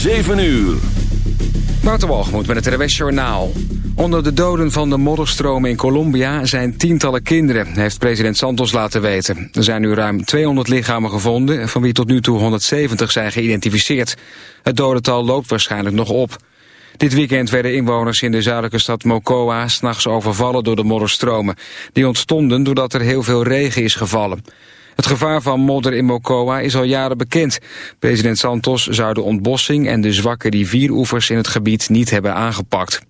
7 uur. Waterwalgemoed met het RWS Journaal. Onder de doden van de modderstromen in Colombia zijn tientallen kinderen, heeft president Santos laten weten. Er zijn nu ruim 200 lichamen gevonden, van wie tot nu toe 170 zijn geïdentificeerd. Het dodental loopt waarschijnlijk nog op. Dit weekend werden inwoners in de zuidelijke stad Mocoa s'nachts overvallen door de modderstromen. Die ontstonden doordat er heel veel regen is gevallen. Het gevaar van modder in Mocoa is al jaren bekend. President Santos zou de ontbossing en de zwakke rivieroevers in het gebied niet hebben aangepakt.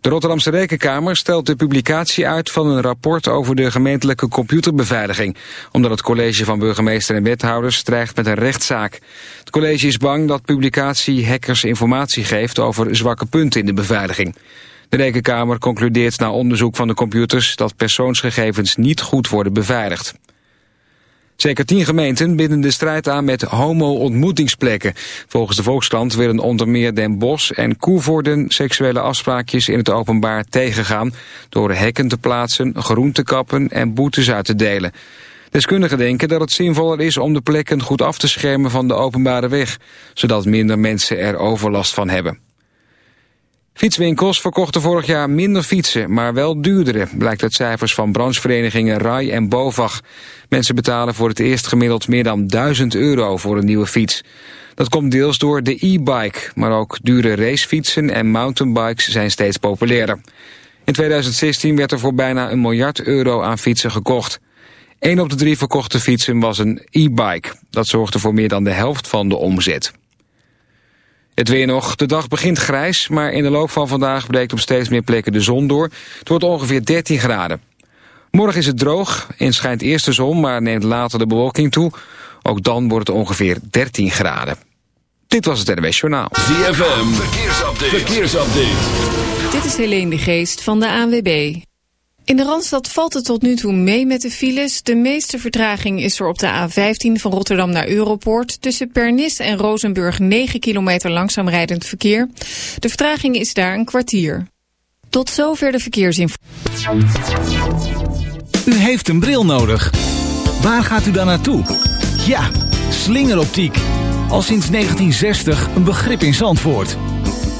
De Rotterdamse Rekenkamer stelt de publicatie uit van een rapport over de gemeentelijke computerbeveiliging, omdat het college van burgemeester en wethouders dreigt met een rechtszaak. Het college is bang dat publicatie hackers informatie geeft over zwakke punten in de beveiliging. De Rekenkamer concludeert na onderzoek van de computers dat persoonsgegevens niet goed worden beveiligd. Zeker tien gemeenten binden de strijd aan met homo-ontmoetingsplekken. Volgens de Volkskrant willen onder meer Den Bosch en Koevoorden seksuele afspraakjes in het openbaar tegengaan... door hekken te plaatsen, groen te kappen en boetes uit te delen. Deskundigen denken dat het zinvoller is om de plekken goed af te schermen van de openbare weg... zodat minder mensen er overlast van hebben. Fietswinkels verkochten vorig jaar minder fietsen, maar wel duurdere, blijkt uit cijfers van brancheverenigingen RAI en BOVAG. Mensen betalen voor het eerst gemiddeld meer dan 1000 euro voor een nieuwe fiets. Dat komt deels door de e-bike, maar ook dure racefietsen en mountainbikes zijn steeds populairder. In 2016 werd er voor bijna een miljard euro aan fietsen gekocht. Een op de drie verkochte fietsen was een e-bike. Dat zorgde voor meer dan de helft van de omzet. Het weer nog. De dag begint grijs, maar in de loop van vandaag breekt op steeds meer plekken de zon door. Het wordt ongeveer 13 graden. Morgen is het droog en schijnt eerst de zon, maar neemt later de bewolking toe. Ook dan wordt het ongeveer 13 graden. Dit was het NWS Journaal. ZFM, verkeersupdate. verkeersupdate. Dit is Helene de Geest van de ANWB. In de Randstad valt het tot nu toe mee met de files. De meeste vertraging is er op de A15 van Rotterdam naar Europoort. Tussen Pernis en Rozenburg 9 kilometer langzaam rijdend verkeer. De vertraging is daar een kwartier. Tot zover de verkeersinformatie. U heeft een bril nodig. Waar gaat u dan naartoe? Ja, slingeroptiek. Al sinds 1960 een begrip in Zandvoort.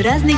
разные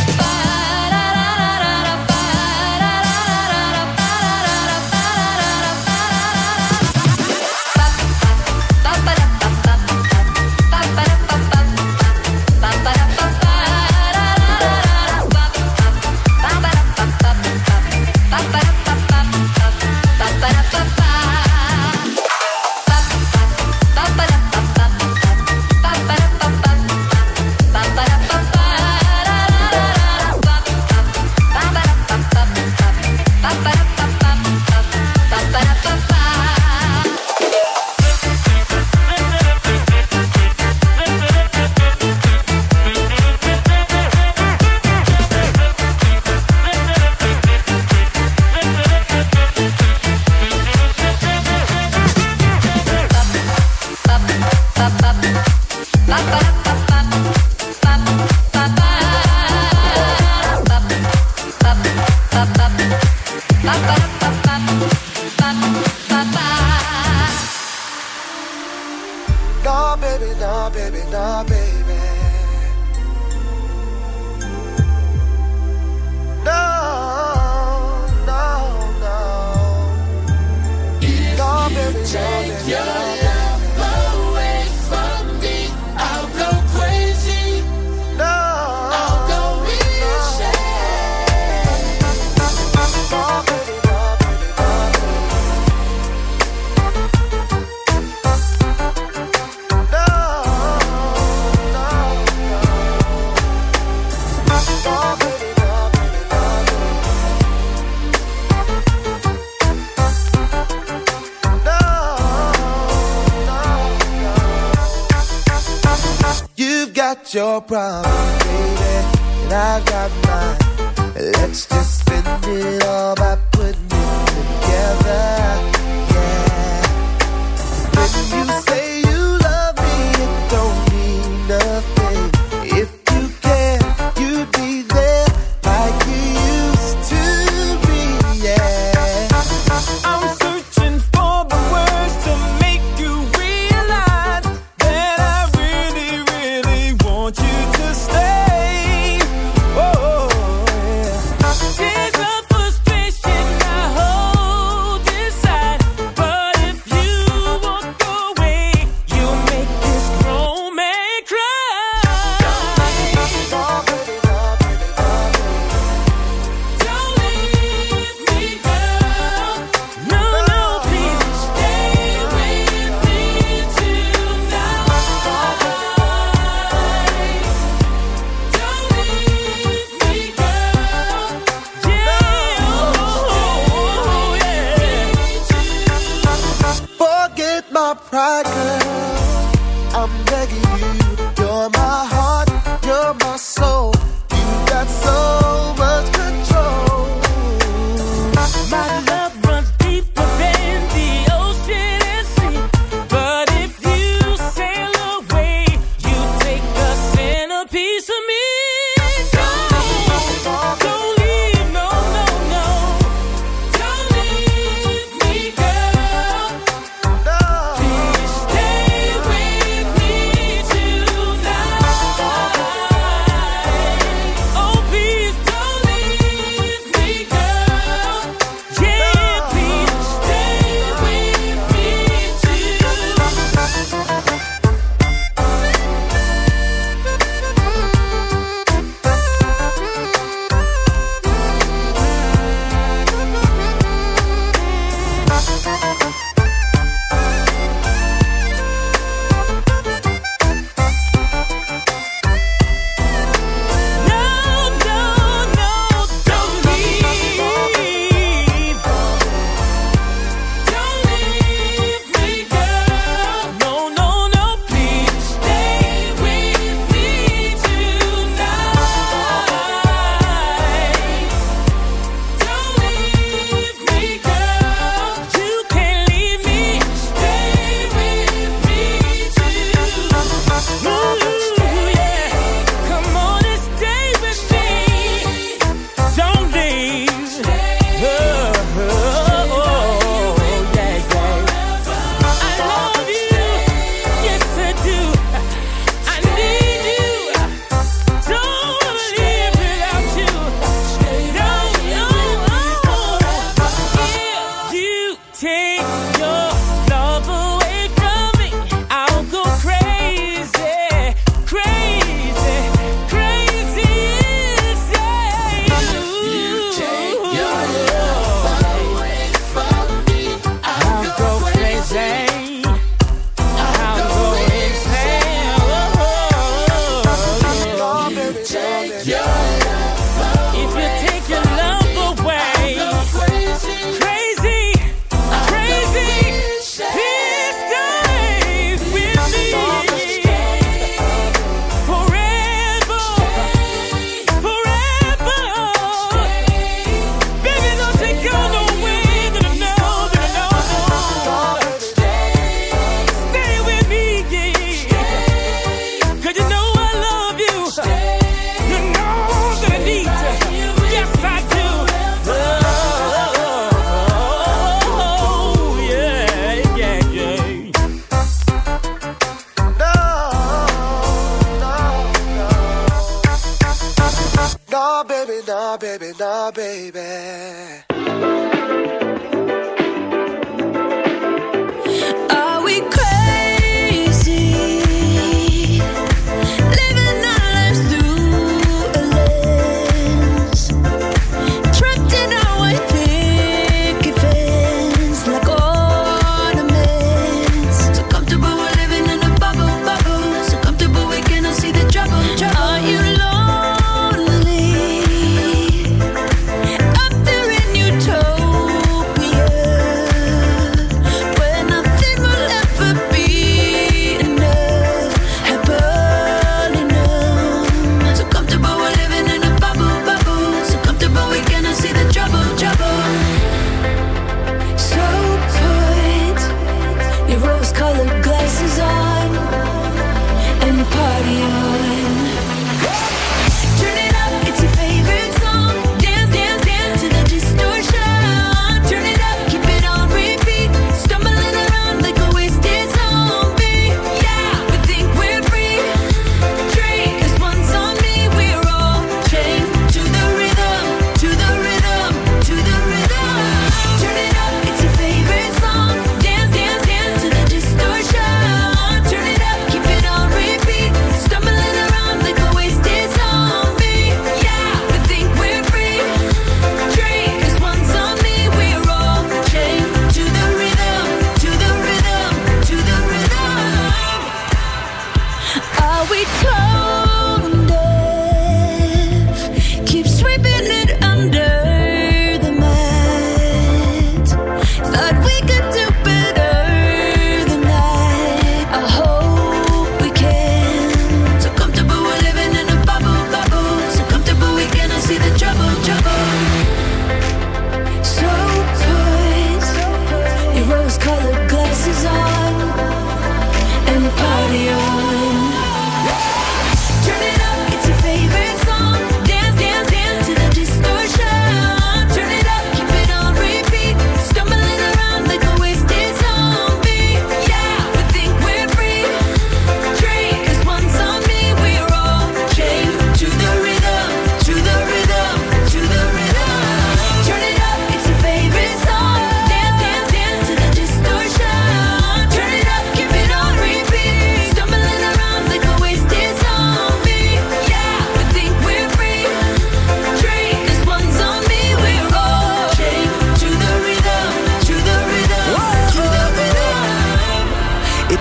Your problems,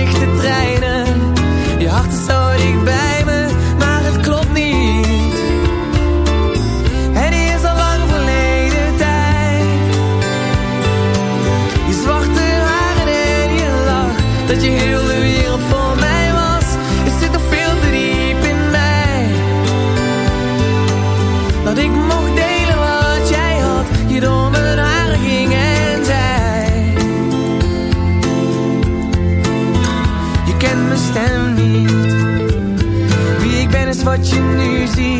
lichte treinen. watching New Zealand.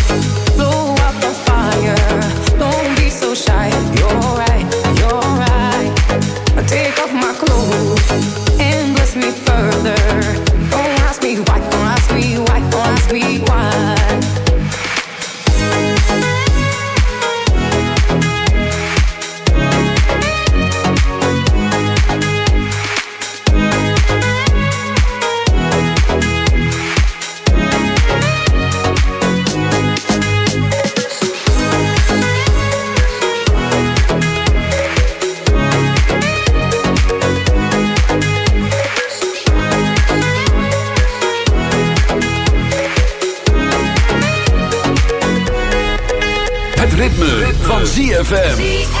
ZFM.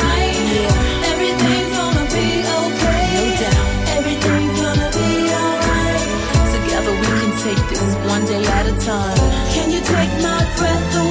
Can you take my breath away?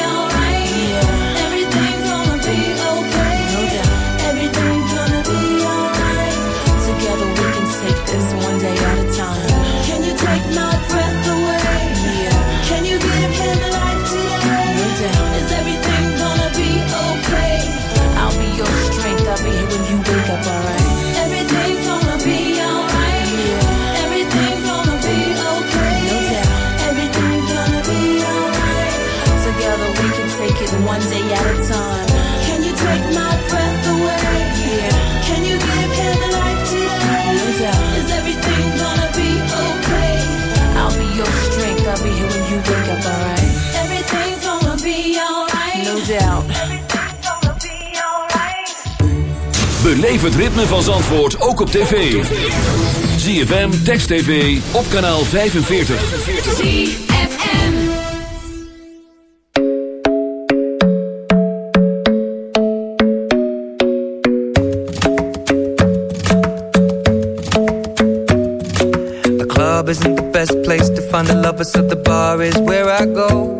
Beleef het ritme van Zandvoort ook op tv. ZFM, Text TV, op kanaal 45. ZFM. The club isn't the best place to find the lovers, so the bar is where I go.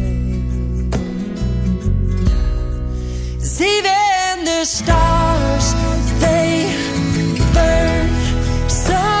even the stars, they burn so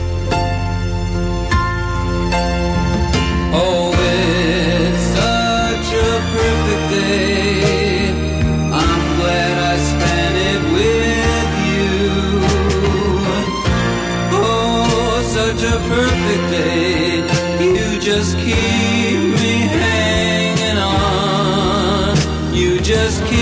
Just keep me hanging on. You just keep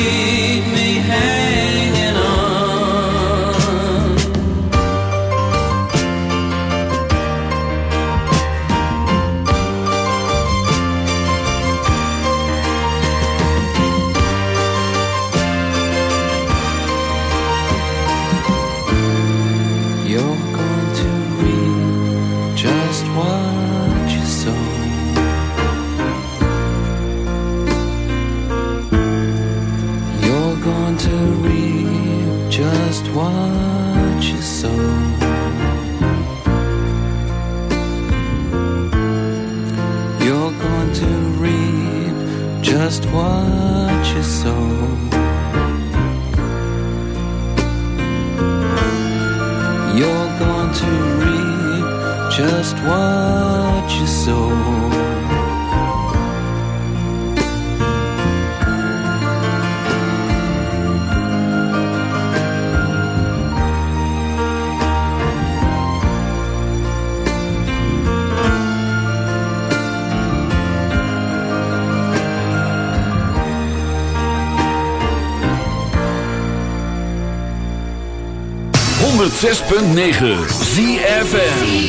106.9 ZFN